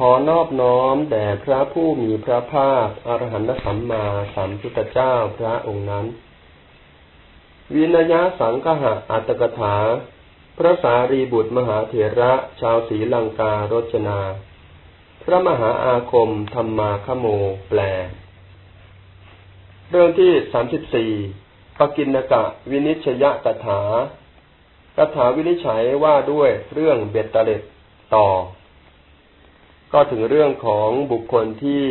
ขอนอบน้อมแด่พระผู้มีพระภาคอรหันตสัมมาสัมพุทธเจ้าพระองค์นั้น วินยสังคหอัฏฐกถา พระสารีบุตรมหาเถระชาวศรีลังการจนา พระมหาอาคมธรรมาคโมแปล เรื่องที่สามสิบสี่ปกิณณกวินิจฉยกถากถาวินิจฉัยว่าด้วยเรื่องเบ็ดเตล็ดต่อ ก็ถึงเรื่องของบุคคลที่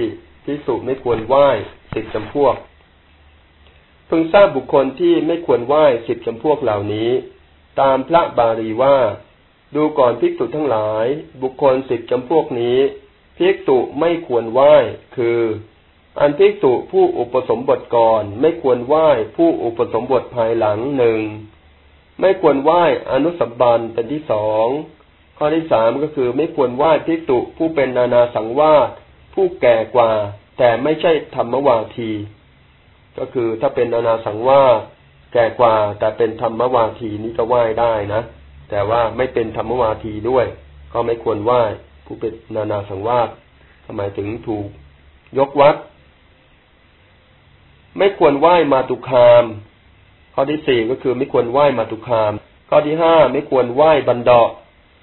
พิสุไม่ควรไหว้สิบจำพวกพึงทราบบุคคลที่ไม่ควรไหว้สิบจำพวกเหล่านี้ ตามพระบาลีว่า ดูก่อนภิกษุทั้งหลาย บุคคลสิบจำพวกนี้ภิกษุไม่ควรไหว้คือ อันภิกษุผู้อุปสมบทก่อนไม่ควรไหว้ผู้อุปสมบทภายหลังหนึ่งไม่ควรไหว้อนุสับันเป็นที่สอง ข้อที่สามก็คือไม่ควรไหว้ภิกษุผู้เป็นนานาสังวาสผู้แก่กว่า แต่ไม่ใช่ธรรมวาที ก็คือถ้าเป็นนานาสังวาสแก่กว่า แต่เป็นธรรมวาทีนี่ก็ไหว้ได้นะ แต่ว่าไม่เป็นธรรมวาทีด้วย ก็ไม่ควรไหว้ผู้เป็นนานาสังวาสทำไมถึงถูกยกวัด ไม่ควรไหว้มาตุคาม ข้อที่สี่ก็คือไม่ควรไหว้มาตุคาม ข้อที่ห้าไม่ควรไหว้บันดา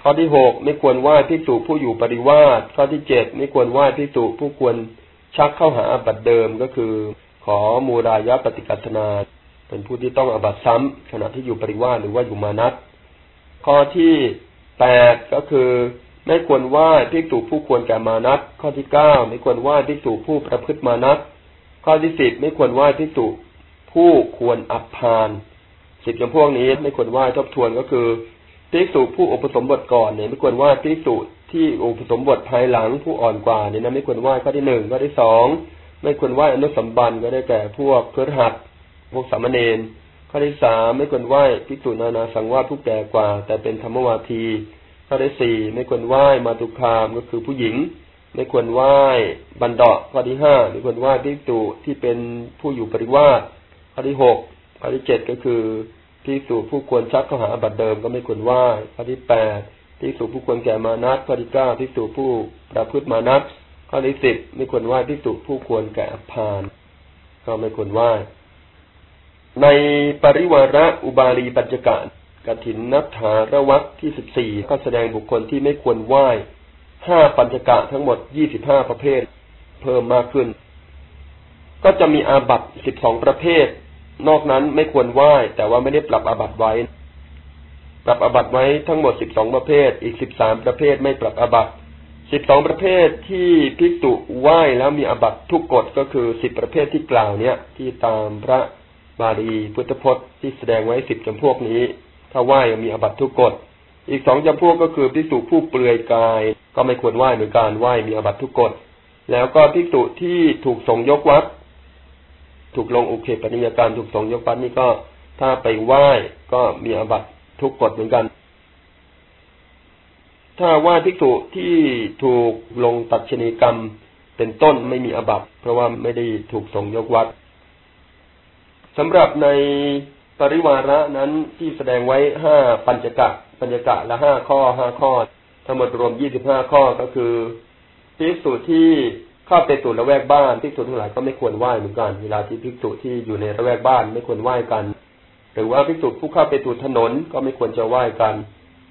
ข้อที่หกไม่ควรไหว้พิสูผู้อยู่ปริวาสข้อที่เจ็ดไม่ควรไหว้พิสูผู้ควรชักเข้าหาอบัตเดิมก็คือ ขอมูรายะปฏิกัตนา เป็นผู้ที่ต้องอบัตซ้ำขณะที่อยู่ปริวาสหรือว่าอยู่มานัตข้อที่แปดก็คือ ไม่ควรไหว้พิสูผู้ควรแก่มานัตข้อที่เก้าไม่ควรไหว้พิสูผู้ประพฤติมานัตข้อที่สิบไม่ควรไหว้พิสูผู้ควรอับพานสิบจำพวกนี้ไม่ควรไหว้ทบทวนก็คือ ภิกษุผู้อุปสมบทก่อนเนี่ยไม่ควรไหว้ภิกษุที่อุปสมบทภายหลังผู้อ่อนกว่าเนี่ยนะไม่ควรไหว้ข้อที่หนึ่งข้อที่สองไม่ควรไหว้อนุสัมบันก็ได้แก่พวกเพื่อหัดพวกสามเณรข้อที่สามไม่ควรไหว้ภิกษุนานาสังวาสผู้แก่กว่า แต่เป็นธรรมวาที ข้อที่สี่ไม่ควรไหว้มาตุคามก็คือผู้หญิง ไม่ควรไหว้บันดาข้อที่ห้าไม่ควรไหว้ภิกษุที่เป็นผู้อยู่ปริวาสข้อที่หกข้อที่เจ็ดก็คือ ที่สู่ผู้ควรชักเข้าหาบัตรเดิมก็ไม่ควรไหว้ข้อที่แปดที่สู่ผู้ควรแก่มานัดข้อที่เก้าที่สู่ผู้ประพฤติมานัดข้อที่สิบไม่ควรไหว้ที่สู่ผู้ควรแก่อภานก็ไม่ควรไหว้ในปริวาระอุบาลีปัจจกะกถินนัทธาระวัตที่สิบสี่ก็แสดงบุคคลที่ไม่ควรไหว้ห้าปัญจกะทั้งหมดยี่สิบห้าประเภท เพิ่มมากขึ้น ก็จะมีอาบัตสิบสองประเภท นอกนั้นไม่ควรไหว้แต่ว่าไม่ได้ปรับอาบัตไว้ ปรับอาบัตไว้ทั้งหมดสิบสองประเภท อีกสิบสามประเภทไม่ปรับอาบัตสิบสองประเภทที่พิกตุไหว้แล้วมีอาบัตทุกกฎก็คือสิบประเภทที่กล่าวเนี้ยที่ตามพระบาลีพุทธพจน์ที่แสดงไว้สิบจำพวกนี้ ถ้าไหว้มีอาบัตทุกกฎอีกสองจำพวกก็คือพิกตุผู้เปลือยกาย ก็ไม่ควรไหว้เหมือนกันไหว้มีอาบัตทุกกฎแล้วก็พิกตุที่ถูกส่งยกวัด ถูกลงอุเคปนิยการถูกสงยกปันนี่ก็ถ้าไปไหว้ก็มีอบัตทุกกฎเหมือนกัน ถ้าว่าภิกษุที่ถูกลงตัดชนีกรรมเป็นต้นไม่มีอบัตเพราะว่าไม่ได้ถูกสงยกวัดสำหรับในปริวาระนั้นที่แสดงไว้ห้าปัญจกะ ปัญจกะละห้าข้อห้าข้อ ทั้งหมดรวมยี่สิบห้าข้อก็คือภิกษุที่ ข้าไปตู่ละแวกบ้านภิกษุทั้งหลายก็ไม่ควรไหว้เหมือนกัน เวลาที่ภิกษุที่อยู่ในละแวกบ้านไม่ควรไหว้กัน หรือว่าภิกษุผู้ข้าไปตู่ถนนก็ไม่ควรจะไหว้กัน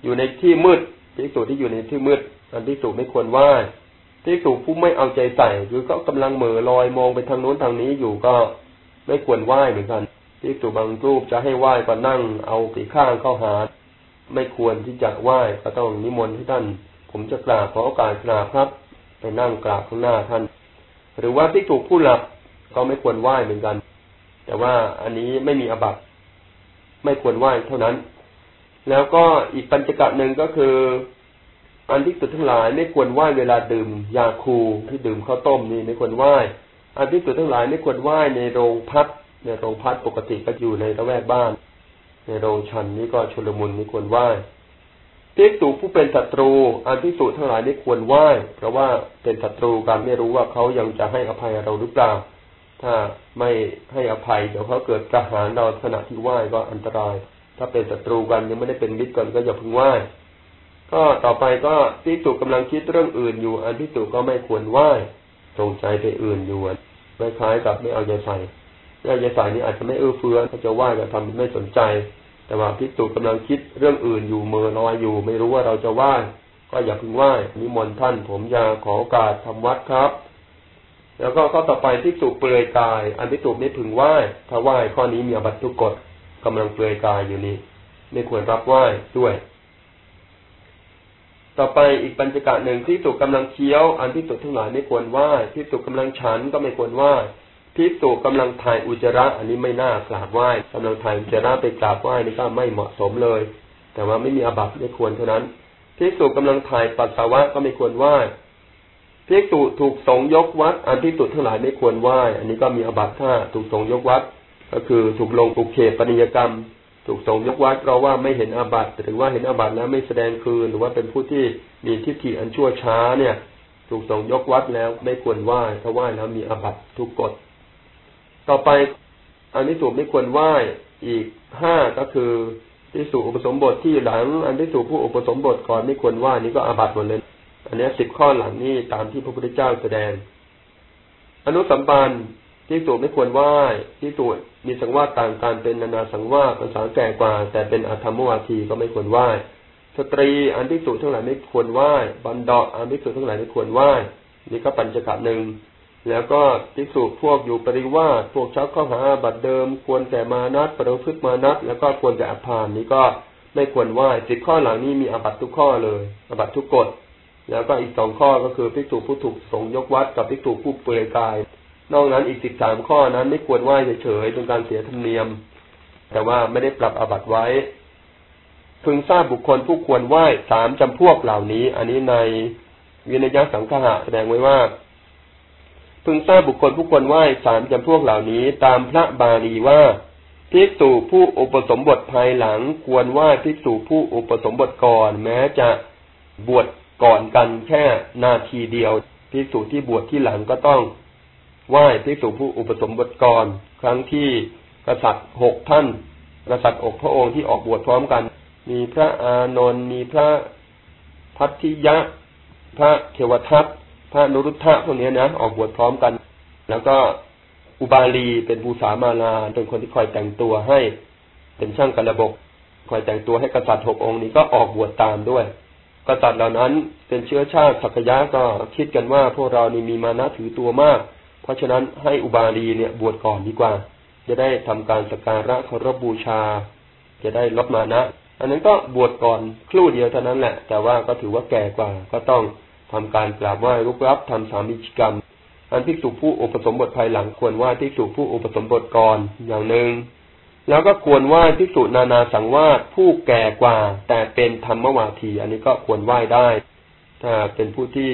อยู่ในที่มืดภิกษุที่อยู่ในที่มืดอันภิกษุไม่ควรไหว้ภิกษุผู้ไม่เอาใจใส่หรือก็กำลังเหม่อลอยมองไปทางโน้นทางนี้อยู่ก็ไม่ควรไหว้เหมือนกันภิกษุบางรูปจะให้ไหว้ก็นั่ง เอาปีข้างเข้าหา ไม่ควรที่จะไหว้ก็ต้องนิมนต์ให้ท่าน ผมจะกราบขอโอกาสกราบครับ ไปนั่งกราบข้างหน้าท่าน หรือว่าที่ถูกผู้หลับก็ไม่ควรไหว้เหมือนกัน แต่ว่าอันนี้ไม่มีอบัตไม่ควรไหว้เท่านั้น แล้วก็อีกปัญจกะหนึ่งก็คือ อันที่สุดทั้งหลายไม่ควรไหว้เวลาดื่ม ยาคูที่ดื่มข้าวต้มนี่ไม่ควรไหว้อันที่สุดทั้งหลายไม่ควรไหว้ในโรงพัดในโรงพัดปกติก็อยู่ในระแวกบ้าน ในโรงชันนี้ก็ชุลมุนไม่ควรไหว้ ภิกษุผู้เป็นศัตรู อันภิกษุทั้งหลายไม่ควรไหว้เพราะว่าเป็นศัตรูกันไม่รู้ว่าเขายังจะให้อภัยเราหรือเปล่า ถ้าไม่ให้อภัยเดี๋ยวเขาเกิดกระหารเราขณะที่ไหว้ก็อันตราย ถ้าเป็นศัตรูกันยังไม่ได้เป็นมิตรกันก็อย่าพึงไหว้ก็ต่อไปก็พิจุกำลังคิดเรื่องอื่นอยู่ อันพิจุก็ไม่ควรไหว้ตรงใจไปอื่นอยู่คล้ายๆกับไม่เอาใจใส่ไม่เอาใจใส่นี่อาจจะไม่เอื้อเฟื้อถ้าจะไหว้ก็ทำไม่สนใจ แต่ว่าพิจุกำลังคิดเรื่องอื่นอยู่เมื่อลอยอยู่ ไม่รู้ว่าเราจะไหว้ก็อย่าพึงไหว้นิมนต์ท่านผมยาขอโอกาสทำวัดครับ แล้วก็ข้อต่อไปที่สุเปลือยกาย อันที่สุไม่พึงไหว้ถ้าไหว้ข้อนี้มีอบัตทุกกฎกำลังเปลือยกายอยู่นี้ไม่ควรรับไหว้ด้วย ต่อไปอีกปัญจกะหนึ่งที่สุกำลังเคี้ยว อันที่สุทั้งหลายไม่ควรไหว้ที่สุกำลังฉันก็ไม่ควรไหว้ ที่สุกำลังถ่ายอุจจาระ อันนี้ไม่น่ากราบไหว้กำลังถ่ายอุจจาระไปกราบไหว้นี่ก็ไม่เหมาะสมเลย แต่ว่าไม่มีอบัติไม่ควรเท่านั้นภิกษุกำลังถ่ายปัสสาวะก็ไม่ควรไหว้ภิกษุถูกสงยกวัด อันภิกษุทั้งหลายไม่ควรไหว้ อันนี้ก็มีอบัติถ้าถูกสงยกวัด ก็คือถูกลงปุเขปนิยกรรม ถูกสงยกวัดเพราะว่าไม่เห็นอาบัตหรือว่าเห็นอาบัติแล้วไม่แสดงคืนหรือว่าเป็นผู้ที่มีทิฏฐิอันชั่วช้าเนี่ย ถูกสงยกวัดแล้วไม่ควรไหว้ถ้าไหว้แล้วมีอาบัตทุกกฎ ต่อไปอันนี้ถูไม่ควรไหว้อีกห้าก็คือที่สู่อุปสมบทที่หลัง อันที่สู่ผู้อุปสมบทก่อนไม่ควรว่านี่ก็อาบัติหมดเลย อันนี้สิบข้อหลังนี่ตามที่พระพุทธเจ้าแสดง อนุสัมปันที่สูไม่ควรไหว้ที่สูมีสังวาสต่างกันเป็นนานาสังวาสภาษาแก่กว่า แต่เป็นอธรรมวาทีก็ไม่ควรไหว้สตรีอันที่สูทั้งหลายไม่ควรไหว้บันดาอันที่สูทั้งหลายไม่ควรไหว้นี่ก็ปัญจกะหนึ่ง แล้วก็ทิสุพวกอยู่ปริวาสพวกชักข้อหาบัตรเดิม ควรแต่มานัดประพฤติมานัดแล้วก็ควรแต่อภานนี้ก็ไม่ควรไหว้สิบข้อหลังนี้มีอบัตทุกข้อเลยอบัตทุกกฎแล้วก็อีกสองข้อก็คือพิสูจผู้ถูกสงยกวัดกับพิสูจผู้เปลือยกาย นอกนั้นอีกสิบสามข้อนั้นไม่ควรไหว้เฉยๆเป็นการเสียธรรมเนียม แต่ว่าไม่ได้ปรับอบัตไว้ พึงทราบบุคคลผู้ควรไหว้สามจำพวกเหล่านี้ อันนี้ในวินัยสังฆะแสดงไว้ว่า พึงทราบบุคคลผู้ควรไหว้สามจำพวกเหล่านี้ตามพระบาลีว่าภิกษุผู้อุปสมบทภายหลังควรไหว้ภิกษุผู้อุปสมบทก่อน แม้จะบวชก่อนกันแค่นาทีเดียวภิกษุที่บวชที่หลังก็ต้องไหว้ภิกษุผู้อุปสมบทก่อนครั้งที่กษัตริย์หกท่านกษัตริย์อกพระองค์ที่ออกบวชพร้อมกัน มีพระอานนท์มีพระพัทธิยะ พระเทวทัต พระนรุทธะพวกนี้นะออกบวชพร้อมกัน แล้วก็อุบาลีเป็นภูษามาลาเป็นคนที่คอยแต่งตัวให้เป็นช่างกระบกคอยแต่งตัวให้กษัตริย์หกองค์นี้ก็ออกบวชตามด้วย กษัตริย์เหล่านั้นเป็นเชื้อชาติสักยะก็คิดกันว่าพวกเรานี่มีมานะถือตัวมาก เพราะฉะนั้นให้อุบาลีเนี่ยบวชก่อนดีกว่า จะได้ทำการสักการะเคารพบูชา จะได้ลดมานะ อันนั้นก็บวชก่อนครู่เดียวเท่านั้นแหละ แต่ว่าก็ถือว่าแก่กว่าก็ต้อง ทำการกราบไหว้รุกรับทำสามิจกรรม อันภิกษุผู้อุปสมบทภายหลังควรไหว้ภิกษุผู้อุปสมบทก่อนอย่างหนึ่ง แล้วก็ควรไหว้ภิกษุนานาสังวาสผู้แก่กว่า แต่เป็นธรรมวาที อันนี้ก็ควรไหว้ได้ ถ้าเป็นผู้ที่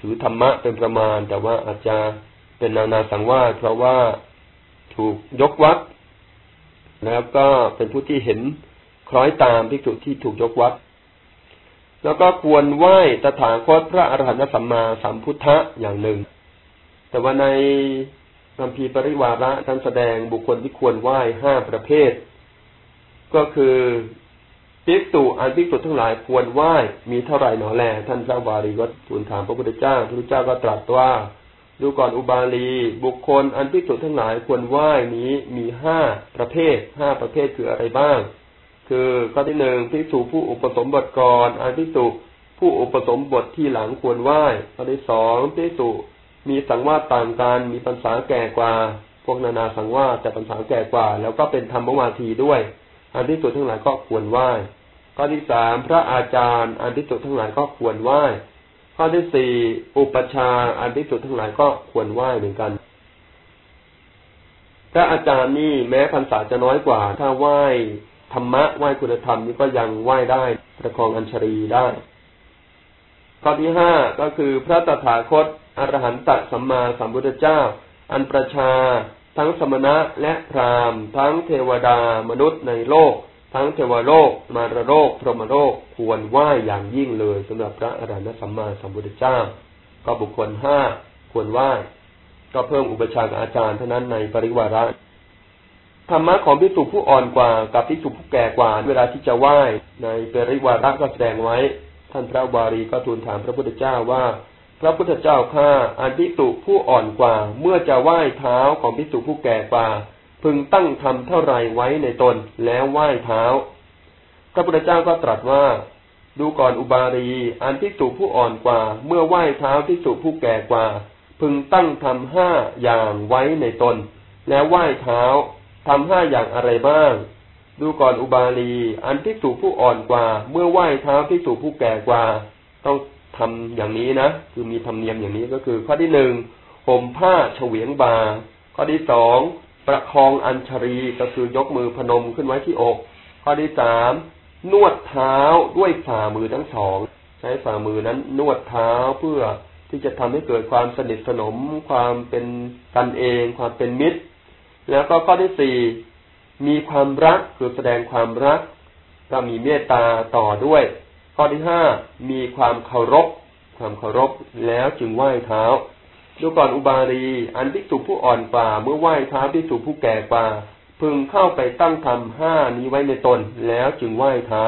ถือธรรมะเป็นประมาณ แต่ว่าอาจจะเป็นนานาสังวาสเพราะว่าถูกยกวัดแล้วก็เป็นผู้ที่เห็นคล้อยตามภิกษุที่ถูกยกวัด แล้วก็ควรไหว้ตถาคตพระอรหันตสัมมาสัมพุทธะอย่างหนึ่ง แต่ว่าในคำพีปริวาระท่านแสดงบุคคลที่ควรไหว้ห้าประเภท ก็คือภิกษุอันภิกษุทั้งหลายควรไหว้มีเท่าไหร่หนอแล ท่านพระวารีก็ทูลถามพระพุทธเจ้าพระพุทธเจ้าก็ตรัสว่าดูก่อนอุบาลี บุคคลอันภิกษุทั้งหลายควรไหว้นี้มีห้าประเภทห้าประเภทคืออะไรบ้าง คือข้อที่หนึ่งพิสูผู้อุปสมบทก่อนอันพิสูผู้อุปสมบทที่หลังควรไหว้ข้อที่สองพิสูมีสังวาสต่างกันมีปัญษาแก่กว่า พวกนานาสังวาสแต่ปัญษาแก่กว่า แล้วก็เป็นธรรมวาทีด้วย อันที่สุดทั้งหลายก็ควรไหว้ข้อที่สามพระอาจารย์ อันที่สุดทั้งหลายก็ควรไหว้ข้อที่สี่อุปชาอันที่สุดทั้งหลายก็ควรไหว้เหมือนกันพระอาจารย์นี่แม้พรรษาจะน้อยกว่า ถ้าไหว้ ธรรมะไหว้คุณธรรมนี่ก็ยังไหว้ได้ประคองอัญชรีได้ข้อที่ห้าก็คือพระตถาคตอรหันตสัมมาสัมพุทธเจ้า อันประชา ทั้งสมณะและพราหมณ์ ทั้งเทวดามนุษย์ในโลก ทั้งเทวโลก มารโลก พรหมโลกควรไหว้อย่างยิ่งเลยสำหรับพระอรหันตสัมมาสัมพุทธเจ้า ก็บุคคลห้าควรไหว้ก็เพิ่มอุปชาอาจารย์เท่านั้นในปริวาระ ธรรมะของพิสุผู้อ่อนกว่ากับพิสุผู้แก่กว่า เวลาที่จะไหว้ในเปริวาระก็แสดงไว้ ท่านพระวารีก็ทูลถามพระพุทธเจ้าว่า พระพุทธเจ้าข้าอันพิสุผู้อ่อนกว่า เมื่อจะไหว้เท้าของพิสุผู้แก่กว่า พึงตั้งทำเท่าไรไว้ในตนแล้วไหว้เท้า พระพุทธเจ้าก็ตรัสว่า ดูก่อนอุบารีอันพิสุผู้อ่อนกว่า เมื่อไหว้เท้าพิสุผู้แก่กว่า พึงตั้งทำห้าอย่างไว้ในตน แล้วไหว้เท้า ทำห้าอย่างอะไรบ้าง ดูก่อนอุบาลี อันพิสูผู้อ่อนกว่า เมื่อไหว้เท้าพิสูผู้แก่กว่า ต้องทำอย่างนี้นะ คือมีธรรมเนียมอย่างนี้ก็คือ ข้อที่หนึ่งห่มผ้าเฉวียงบา ข้อที่สองประคองอัญชรีก็คือยกมือพนมขึ้นไว้ที่อก ข้อที่สามนวดเท้าด้วยฝ่ามือทั้งสอง ใช้ฝ่ามือนั้นนวดเท้าเพื่อที่จะทำให้เกิดความสนิทสนม ความเป็นกันเอง ความเป็นมิตร แล้วก็ข้อที่สี่มีความรักคือแสดงความรัก ก็มีเมตตาต่อด้วย ข้อที่ห้ามีความเคารพ ความเคารพแล้วจึงไหว้เท้าดูก่อนอุบารีอันภิกษุผู้อ่อนกว่าเมื่อไหว้เท้าภิกษุผู้แก่กว่า พึงเข้าไปตั้งทำห้านี้ไว้ในตน แล้วจึงไหว้เท้า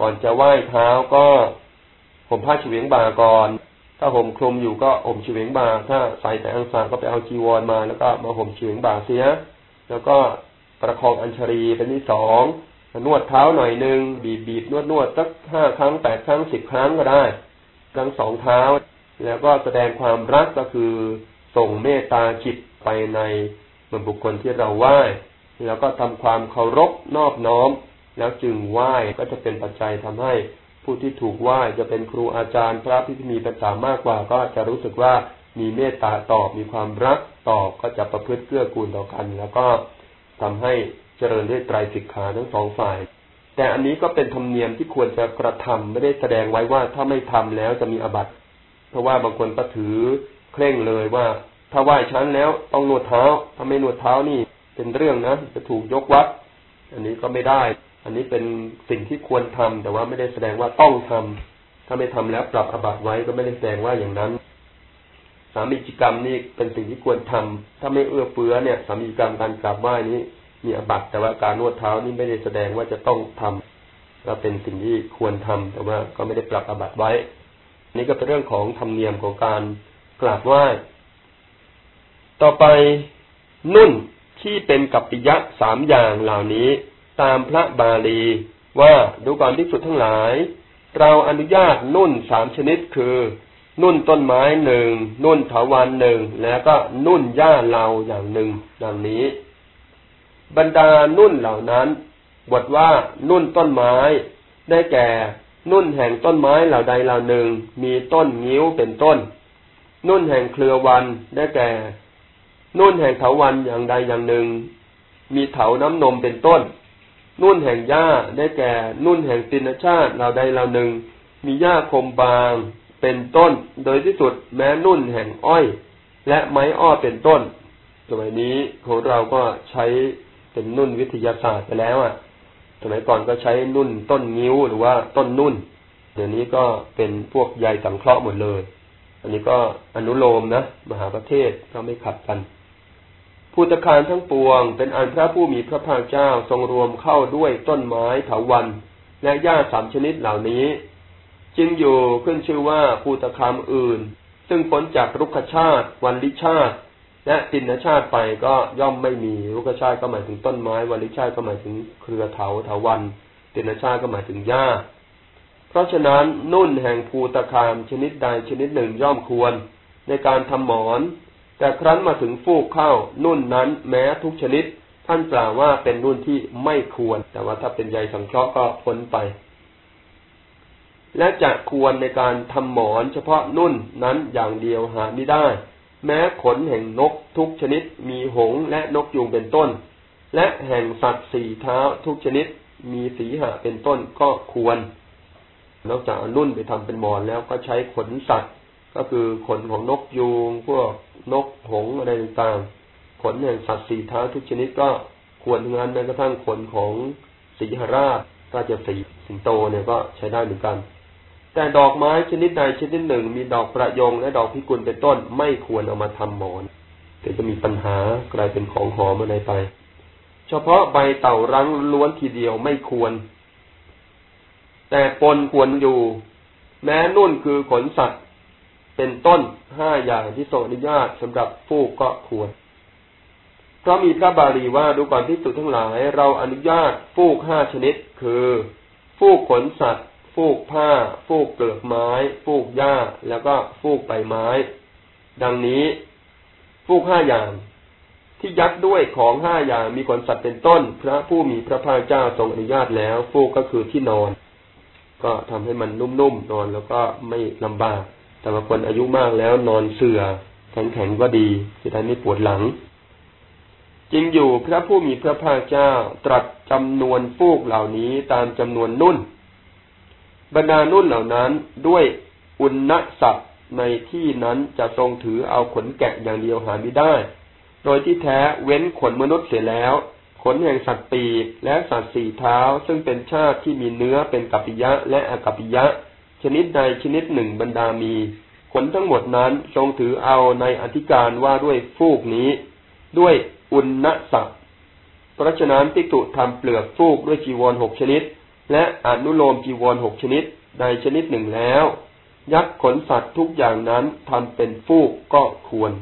ก่อนจะไหว้เท้าก็ห่มผ้าเฉวียงบ่าก่อน ถ้าห่มคลุมอยู่ก็ห่มเฉวียงบา ถ้าใส่แต่อังสาก็ไปเอาจีวรมา แล้วก็มาห่มเฉวียงบาเสีย แล้วก็ประคองอัญชรีเป็นที่สองนวดเท้าหน่อยหนึ่งบีบบีบนวดนวดสักห้าครั้งแปดครั้งสิบครั้งก็ได้ทั้งสองเท้า แล้วก็แสดงความรักก็คือส่งเมตตาจิตไปในมือบุคคลที่เราไหว้ แล้วก็ทำความเคารพนอบน้อม แล้วจึงไหว้ก็จะเป็นปัจจัยทำให้ ผู้ที่ถูกไหวจะเป็นครูอาจารย์พระที่มีปัญญามากกว่า ก็จะรู้สึกว่ามีเมตตาตอบมีความรักตอบก็จะประพฤติเกื้อกูลต่อกัน แล้วก็ทำให้เจริญด้วยไตรสิกขาทั้งสองฝ่าย แต่อันนี้ก็เป็นธรรมเนียมที่ควรจะกระทำไม่ได้แสดงไว้ว่าถ้าไม่ทำแล้วจะมีอบัตเพราะว่าบางคนก็ถือเคร่งเลยว่า ถ้าไหว้ชั้นแล้วต้องนวดเท้าถ้าไม่นวดเท้านี่เป็นเรื่องนะจะถูกยกวัด อันนี้ก็ไม่ได้ อันนี้เป็นสิ่งที่ควรทำแต่ว่าไม่ได้แสดงว่าต้องทำถ้าไม่ทำแล้วปรับอบัตไว้ก็ไม่ได้แสดงว่าอย่างนั้น สามีจิกรรมนี่เป็นสิ่งที่ควรทำถ้าไม่เอื้อเฟื้อเนี่ย สามีจิกรรมการกราบไหว้นี้ มีอบัตแต่ว่าการนวดเท้านี่ไม่ได้แสดงว่าจะต้องทำก็เป็นสิ่งที่ควรทำแต่ว่าก็ไม่ได้ปรับอบัตไว้ นี่ก็เป็นเรื่องของธรรมเนียมของการกราบไหว้ต่อไปนุ่นที่เป็นกัปปิยะสามอย่างเหล่านี้ ตามพระบาลีว่าดูก่อนที่สุดทั้งหลาย เราอนุญาตนุ่นสามชนิดคือ นุ่นต้นไม้หนึ่งนุ่นถาวันหนึ่งแล้วก็นุ่นหญ้าเราอย่างหนึ่งดังนี้ บรรดานุ่นเหล่านั้นบทว่านุ่นต้นไม้ ได้แก่ นุ่นแห่งต้นไม้เหล่าใดเหล่าหนึ่ง มีต้นงิ้วเป็นต้น นุ่นแห่งเครือวันได้แก่ นุ่นแห่งเถาวันอย่างใดอย่างหนึ่ง มีเถาน้ำนมเป็นต้น นุ่นแห่งหญ้าได้แก่ นุ่นแห่งตินชาติเหล่าใดเหล่าหนึ่ง มีหญ้าคมบาง เป็นต้น โดยที่สุดแม้นุ่นแห่งอ้อย และไม้อ้อเป็นต้น สมัยนี้ของเราก็ใช้เป็นนุ่นวิทยาศาสตร์ไปแล้วอะ สมัยก่อนก็ใช้นุ่นต้นงิ้วหรือว่าต้นนุ่น เดี๋ยวนี้ก็เป็นพวกใยสังเคราะห์หมดเลย อันนี้ก็อนุโลมนะ มหาประเทศก็ไม่ขัดกัน ภูตคารทั้งปวง เป็นอันพระผู้มีพระภาคเจ้าทรงรวมเข้าด้วยต้นไม้เถาวันและหญ้าสามชนิดเหล่านี้ จึงอยู่ขึ้นชื่อว่าภูตคามอื่น ซึ่งพ้นจากรุกชาติ วันลิชาติ และตินชาติไปก็ย่อมไม่มีรุกชาติก็หมายถึงต้นไม้ วันลิชาติก็หมายถึงเครือเถาเถาวัน ตินชาติก็หมายถึงหญ้า เพราะฉะนั้นนุ่นแห่งภูตคามชนิดใดชนิดหนึ่งย่อมควร ในการทำหมอน แต่ครั้นมาถึงฟูกเข้านุ่นนั้นแม้ทุกชนิด ท่านกล่าวว่าเป็นนุ่นที่ไม่ควร แต่ว่าถ้าเป็นใยสังเคราะห์ก็พ้นไป และจะควรในการทำหมอนเฉพาะนุ่นนั้นอย่างเดียวหาไม่ได้ แม้ขนแห่งนกทุกชนิด มีหงและนกยูงเป็นต้น และแห่งสัตว์สี่เท้าทุกชนิด มีสีหะเป็นต้นก็ควร นอกจากนุ่นไปทำเป็นหมอนแล้วก็ใช้ขนสัตว์ ก็คือขนของนกยูงพวกนกหงอะไรต่างๆขนแห่งสัตว์สี่เท้าทุกชนิดก็ควรทั้งนั้นแม้กระทั่งขนของสีหราชก็จะสีสิงโตเนี่ยก็ใช้ได้เหมือนกัน แต่ดอกไม้ชนิดใดชนิดหนึ่ง มีดอกประยงและดอกพิกุลเป็นต้นไม่ควรเอามาทำหมอนเดี๋ยวจะมีปัญหากลายเป็นของหอมอะไรไป เฉพาะใบเต่ารังล้วนทีเดียวไม่ควร แต่ปนควรอยู่ แม้นุ่นคือขนสัตว์ เป็นต้นห้าอย่างที่ทรงอนุญาตสำหรับฟูกก็ควร เพราะมีพระบาลีว่าดูก่อนที่สุดทั้งหลาย เราอนุญาตฟูกห้าชนิด คือฟูกขนสัตว์ ฟูกผ้า ฟูกเปลือกไม้ ฟูกหญ้า แล้วก็ฟูกใบไม้ ดังนี้ ฟูกห้าอย่าง ที่ยัดด้วยของห้าอย่างมีขนสัตว์เป็นต้น พระผู้มีพระภาคเจ้าทรงอนุญาตแล้ว ฟูกก็คือที่นอน ก็ทำให้มันนุ่มๆนอนแล้วก็ไม่ลำบาก แต่บางคนอายุมากแล้วนอนเสือ่อแข็งๆก็ดีจะได้ไม่ปวดหลังจริงอยู่พระผู้มีพระภาคเจ้าตรัสจำนวนฟูกเหล่านี้ตามจำนวนนุ่น บรรดานุ่นเหล่านั้นด้วยอุณศัพท์ในที่นั้นจะทรงถือเอาขนแกะอย่างเดียวหาไม่ได้ โดยที่แท้เว้นขนมนุษย์เสียแล้ว ขนแห่งสัตว์ปีกและสัตว์สี่เท้าซึ่งเป็นชาติที่มีเนื้อเป็นกัปปิยะและอกัปปิยะ ชนิดใดชนิดหนึ่งบรรดามีขนทั้งหมดนั้นทรงถือเอาในอธิการว่าด้วยฟูกนี้ ด้วยอุณณสัพเพราะฉะนั้นพิกุทำเปลือกฟูกด้วยจีวรหกชนิด และอนุโลมจีวรหกชนิดใดชนิดหนึ่งแล้ว ยักขนสัตว์ทุกอย่างนั้นทำเป็นฟูกก็ควร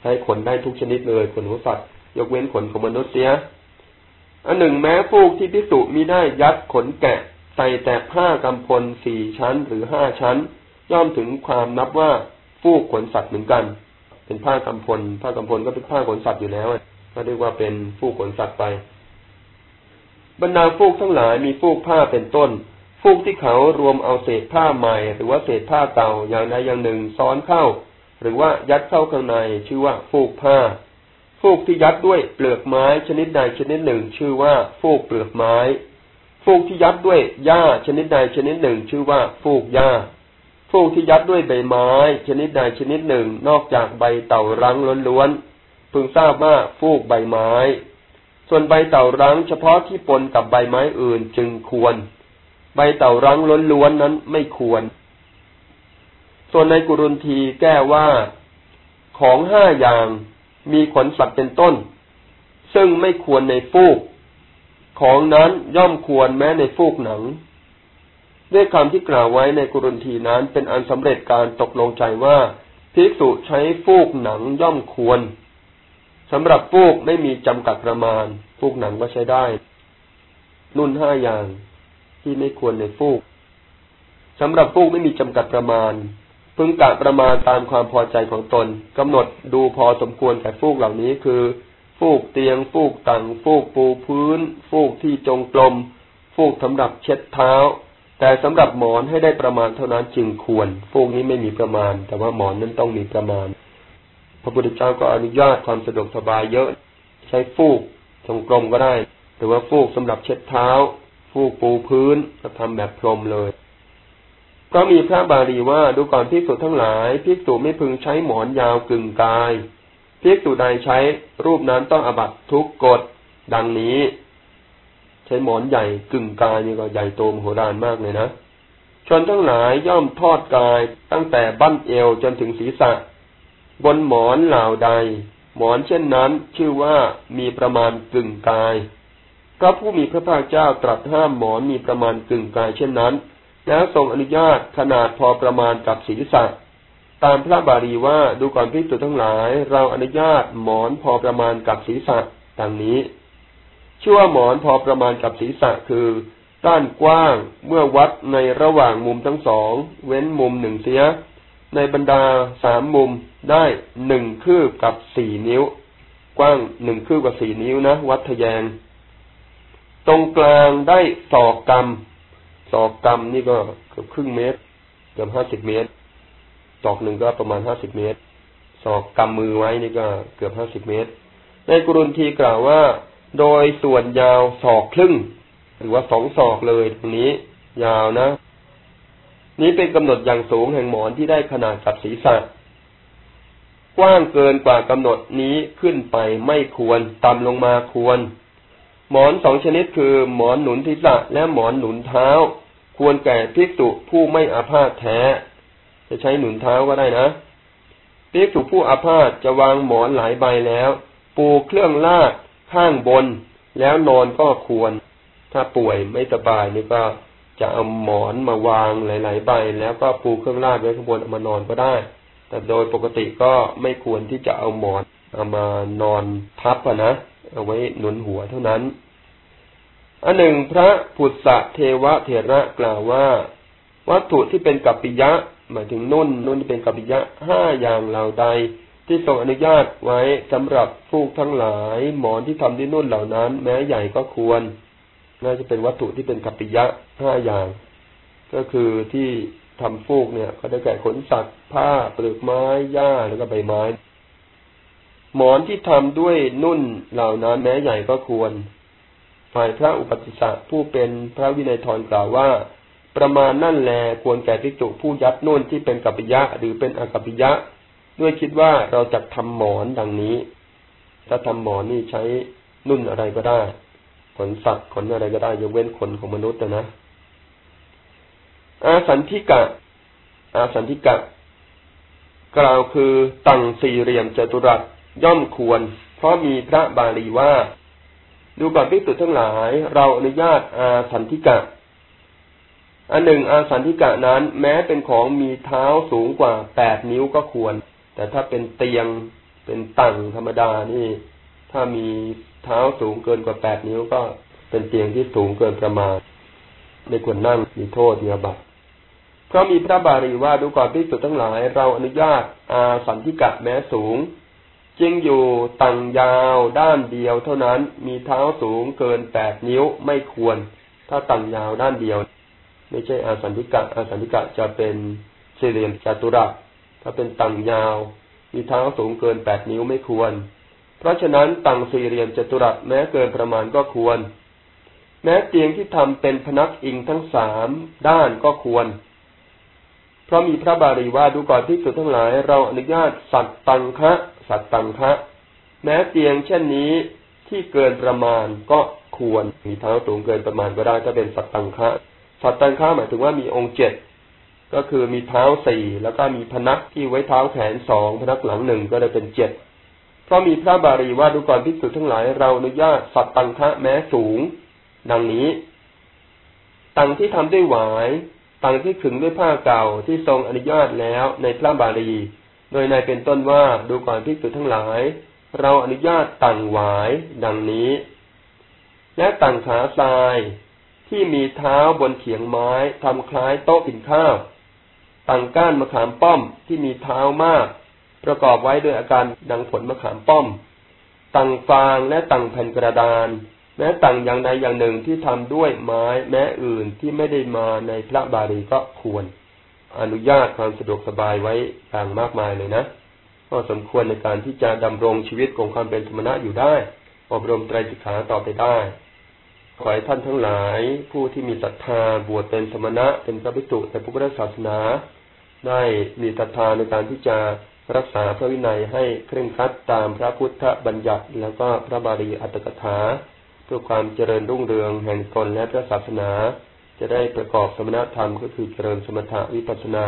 ใช้ขนได้ทุกชนิดเลยขนของสัตว์ ยกเว้นขนของมนุษย์เสียอันหนึ่งแม้ฟูกที่พิสุมีได้ยัดขนแกะ ใส่แต่ผ้ากำพลสี่ชั้นหรือห้าชั้น ย่อมถึงความนับว่าฟูกขนสัตว์เหมือนกัน เป็นผ้ากำพล ผ้ากำพลก็เป็นผ้าขนสัตว์อยู่แล้วก็เรียกว่าเป็นฟูกขนสัตว์ไป บรรดาฟูกทั้งหลายมีฟูกผ้าเป็นต้น ฟูกที่เขารวมเอาเศษผ้าใหม่ หรือว่าเศษผ้าเก่าอย่างใดอย่างหนึ่งซ้อนเข้า หรือว่ายัดเข้าข้างในชื่อว่าฟูกผ้า ฟูกที่ยัดด้วยเปลือกไม้ชนิดใดชนิดหนึ่ง ชื่อว่าฟูกเปลือกไม้ ฟูกที่ยัดด้วยหญ้าชนิดใดชนิดหนึ่ง ชื่อว่าฟูกหญ้าฟูกที่ยัดด้วยใบไม้ ชนิดใดชนิดหนึ่ง นอกจากใบเต่ารังล้วนๆพึงทราบว่าฟูกใบไม้ ส่วนใบเต่ารังเฉพาะที่ปนกับใบไม้อื่นจึงควร ใบเต่ารังล้วนๆนั้นไม่ควร ส่วนในกุรุนทีแก้ว่า ของห้าอย่างมีขนสัตว์เป็นต้น ซึ่งไม่ควรในฟูก ของนั้นย่อมควรแม้ในฟูกหนัง ด้วยคำที่กล่าวไว้ในกุรุนทีนั้นเป็นอันสำเร็จการตกลงใจว่าภิกษุใช้ฟูกหนังย่อมควรสำหรับฟูกไม่มีจำกัดประมาณ ฟูกหนังก็ใช้ได้ นุ่นห้าอย่างที่ไม่ควรในฟูกสำหรับฟูกไม่มีจำกัดประมาณ พึงกะประมาณตามความพอใจของตนกำหนดดูพอสมควรแก่ฟูกเหล่านี้คือ ฟูกเตียง ฟูกตังฟูกปูพื้น ฟูกที่จงกลม ฟูกสำหรับเช็ดเท้า แต่สำหรับหมอนให้ได้ประมาณเท่านั้นจึงควร ฟูกนี้ไม่มีประมาณ แต่ว่าหมอนนั้นต้องมีประมาณ พระพุทธเจ้าก็อนุญาตความสะดวกสบายเยอะ ใช้ฟูกทรงกลมก็ได้ หรือว่าฟูกสำหรับเช็ดเท้า ฟูกปูพื้นก็ทำแบบพรมเลยก็มีพระบาลีว่าดูก่อนพิสูจทั้งหลายพิสูจไม่พึงใช้หมอนยาวกึ่งกาย พิสูจใดใช้รูปนั้นต้องอบัตทุกกฎดังนี้ ใช้หมอนใหญ่กึ่งกายนี่ก็ใหญ่โตมโหฬารมากเลยนะชนทั้งหลายย่อมทอดกายตั้งแต่บั้นเอวจนถึงศีรษะ บนหมอนเหล่าใด หมอนเช่นนั้นชื่อว่ามีประมาณกึ่งกายพระผู้มีพระภาคเจ้าตรัสห้ามหมอนมีประมาณกึ่งกายเช่นนั้น แล้วทรงอนุญาตขนาดพอประมาณกับศีรษะ ตามพระบาลีว่าดูก่อนพิจุทั้งหลาย เราอนุญาตหมอนพอประมาณกับศีรษะดังนี้ชื่อว่าหมอนพอประมาณกับศีรษะคือด้านกว้างเมื่อวัดในระหว่างมุมทั้งสอง เว้นมุมหนึ่งเสีย ในบรรดาสามมุมได้หนึ่งคืบกับสี่นิ้ว กว้างหนึ่งคืบกับสี่นิ้วนะวัดทะแยง ตรงกลางได้ศอกกำศอกกำนี่ก็เกือบครึ่งเมตรเกือบห้าสิบเมตร ศอกหนึ่งก็ประมาณห้าสิบเมตร ศอกกำมือไว้นี่ก็เกือบห้าสิบเมตร ในกรุณทีกล่าวว่า โดยส่วนยาวศอกครึ่ง หรือว่าสองศอกเลยตรงนี้ ยาวนะ นี้เป็นกำหนดอย่างสูงแห่งหมอนที่ได้ขนาดกับศีรษะ กว้างเกินกว่ากำหนดนี้ขึ้นไปไม่ควรต่ำลงมาควร หมอนสองชนิดคือ หมอนหนุนศีรษะและหมอนหนุนเท้า ควรแก่ภิกษุผู้ไม่อาพาธแท้ จะใช้หนุนเท้าก็ได้นะภิกษุผู้อาพาธจะวางหมอนหลายใบแล้ว ปูเครื่องลาดข้างบน แล้วนอนก็ควร ถ้าป่วยไม่สบายนี่ก็จะเอาหมอนมาวางหลาย ๆ ใบ แล้วก็ปูเครื่องราชไว้ข้างบนเอามานอนก็ได้ แต่โดยปกติก็ไม่ควรที่จะเอาหมอนเอามานอนทับนะเอาไว้หนุนหัวเท่านั้นอันหนึ่งพระพุทธเทวเถระกล่าวว่า วัตถุที่เป็นกัปปิยะ หมายถึงนุ่น นุ่นที่เป็นกัปปิยะห้าอย่างเหล่าใด ที่ทรงอนุญาตไว้สำหรับฟูกทั้งหลาย หมอนที่ทำด้วยนุ่นเหล่านั้น แม้ใหญ่ก็ควร น่าจะเป็นวัตถุที่เป็นกัปปิยะห้าอย่าง ก็คือที่ทำฟูกเนี่ย ก็ได้แก่ขนสัตว์ ผ้าเปลือกไม้หญ้าแล้วก็ใบไม้ หมอนที่ทำด้วยนุ่นเหล่านั้น แม้ใหญ่ก็ควร ฝ่ายพระอุปติสสะผู้เป็นพระวินัยทรกล่าวว่า ประมาณนั่นแลควรแก่ภิกษุผู้ยัดนุ่นที่เป็นกัปปิยะหรือเป็นอกัปปิยะ ด้วยคิดว่าเราจะทำหมอนดังนี้ ถ้าทำหมอนนี่ใช้นุ่นอะไรก็ได้ ขนสัตว์ขนอะไรก็ได้ยกเว้นขนของมนุษย์นะอาสันทิกะ อาสันทิกะ กล่าวคือตั้งสี่เหลี่ยมจตุรัสย่อมควร เพราะมีพระบาลีว่า ดูก่อนภิกษุทั้งหลาย เราอนุญาตอาสันทิกะ อันหนึ่งอาสันทิกะนั้น แม้เป็นของมีเท้าสูงกว่าแปดนิ้วก็ควร แต่ถ้าเป็นเตียงเป็นตั้งธรรมดานี่ ถ้ามีเท้าสูงเกินกว่าแปดนิ้วก็เป็นเตียงที่สูงเกินประมาณไม่ควรนั่งมีโทษมีบัตเพราะมีพระบาลีว่าดูก่อนพิสุทั้งหลาย เราอนุญาตอาสันทิกะแม้สูงจึงอยู่ตั้งยาวด้านเดียวเท่านั้นมีเท้าสูงเกินแปดนิ้วไม่ควร ถ้าตั้งยาวด้านเดียว ไม่ใช่อาสันติกะ อาสันติกะจะเป็นสี่เหลี่ยมจัตุรัสถ้าเป็นตังยาว มีเท้าสูงเกินแปดนิ้วไม่ควร เพราะฉะนั้นตังสี่เหลี่ยมจัตุรัสแม้เกินประมาณก็ควร แม้เตียงที่ทำเป็นพนักอิงทั้งสามด้านก็ควร เพราะมีพระบาลีว่าดูก่อนที่สุดทั้งหลาย เราอนุญาตสัตตังคะสัตตังคะแม้เตียงเช่นนี้ที่เกินประมาณก็ควร มีเท้าสูงเกินประมาณก็ได้ถ้าเป็นสัตตังคะ สัตตังค้าหมายถึงว่ามีองค์เจ็ดก็คือมีเท้าสี่แล้วก็มีพนักที่ไว้เท้าแขนสองพนักหลังหนึ่งก็เลยเป็นเจ็ดเพราะมีพระบาลีว่าดูก่อนพิสุทั้งหลายเราอนุญาตสัตตังคะแม้สูง ดังนี้ตังที่ทำด้วยหวายตังที่ขึงด้วยผ้าเก่าที่ทรงอนุญาตแล้วในพระบาลี โดยในเป็นต้นว่าดูก่อนพิสุทั้งหลาย เราอนุญาตตังหวาย ดังนี้ และตังขาทราย ที่มีเท้าบนเขียงไม้ทำคล้ายโต๊ะกินข้าวตังก้านมะขามป้อมที่มีเท้ามาก ประกอบไว้ด้วยอาการดังผลมะขามป้อมตังฟางและตังแผ่นกระดาน แม้ตังอย่างใดอย่างหนึ่งที่ทำด้วยไม้แม้อื่นที่ไม่ได้มาในพระบาลีก็ควร อนุญาตความสะดวกสบายไว้ต่างมากมายเลยนะก็สมควรในการที่จะดำรงชีวิตของความเป็นสมณะอยู่ได้ อบรมไตรสิกขาต่อไปได้ ขอให้ท่านทั้งหลาย ผู้ที่มีศรัทธาบวชเป็นสมณะเป็นพระภิกษุในพุทธศาสนา ได้มีศรัทธาในการที่จะรักษาพระวินัยให้เคร่งครัดตามพระพุทธบัญญัติ แล้วก็พระบาลีอัตถกถาเพื่อความเจริญรุ่งเรืองแห่งตนและพระศาสนา จะได้ประกอบสมณธรรมก็คือเจริญสมถะวิปัสนา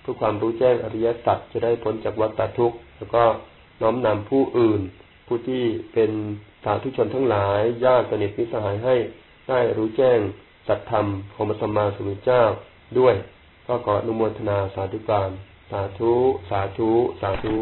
เพื่อความรู้แจ้งอริยสัจจะได้พ้นจากวัฏทุกข์ แล้วก็น้อมนำผู้อื่น ผู้ที่เป็นสาธุชนทั้งหลายญาติสนิทมิสหายให้ได้รู้แจ้งสัจธรรมของพระสัมมาสัมพุทธเจ้าด้วย ก็ขออนุโมทนาสาธุการสาธุ สาธุ สาธุ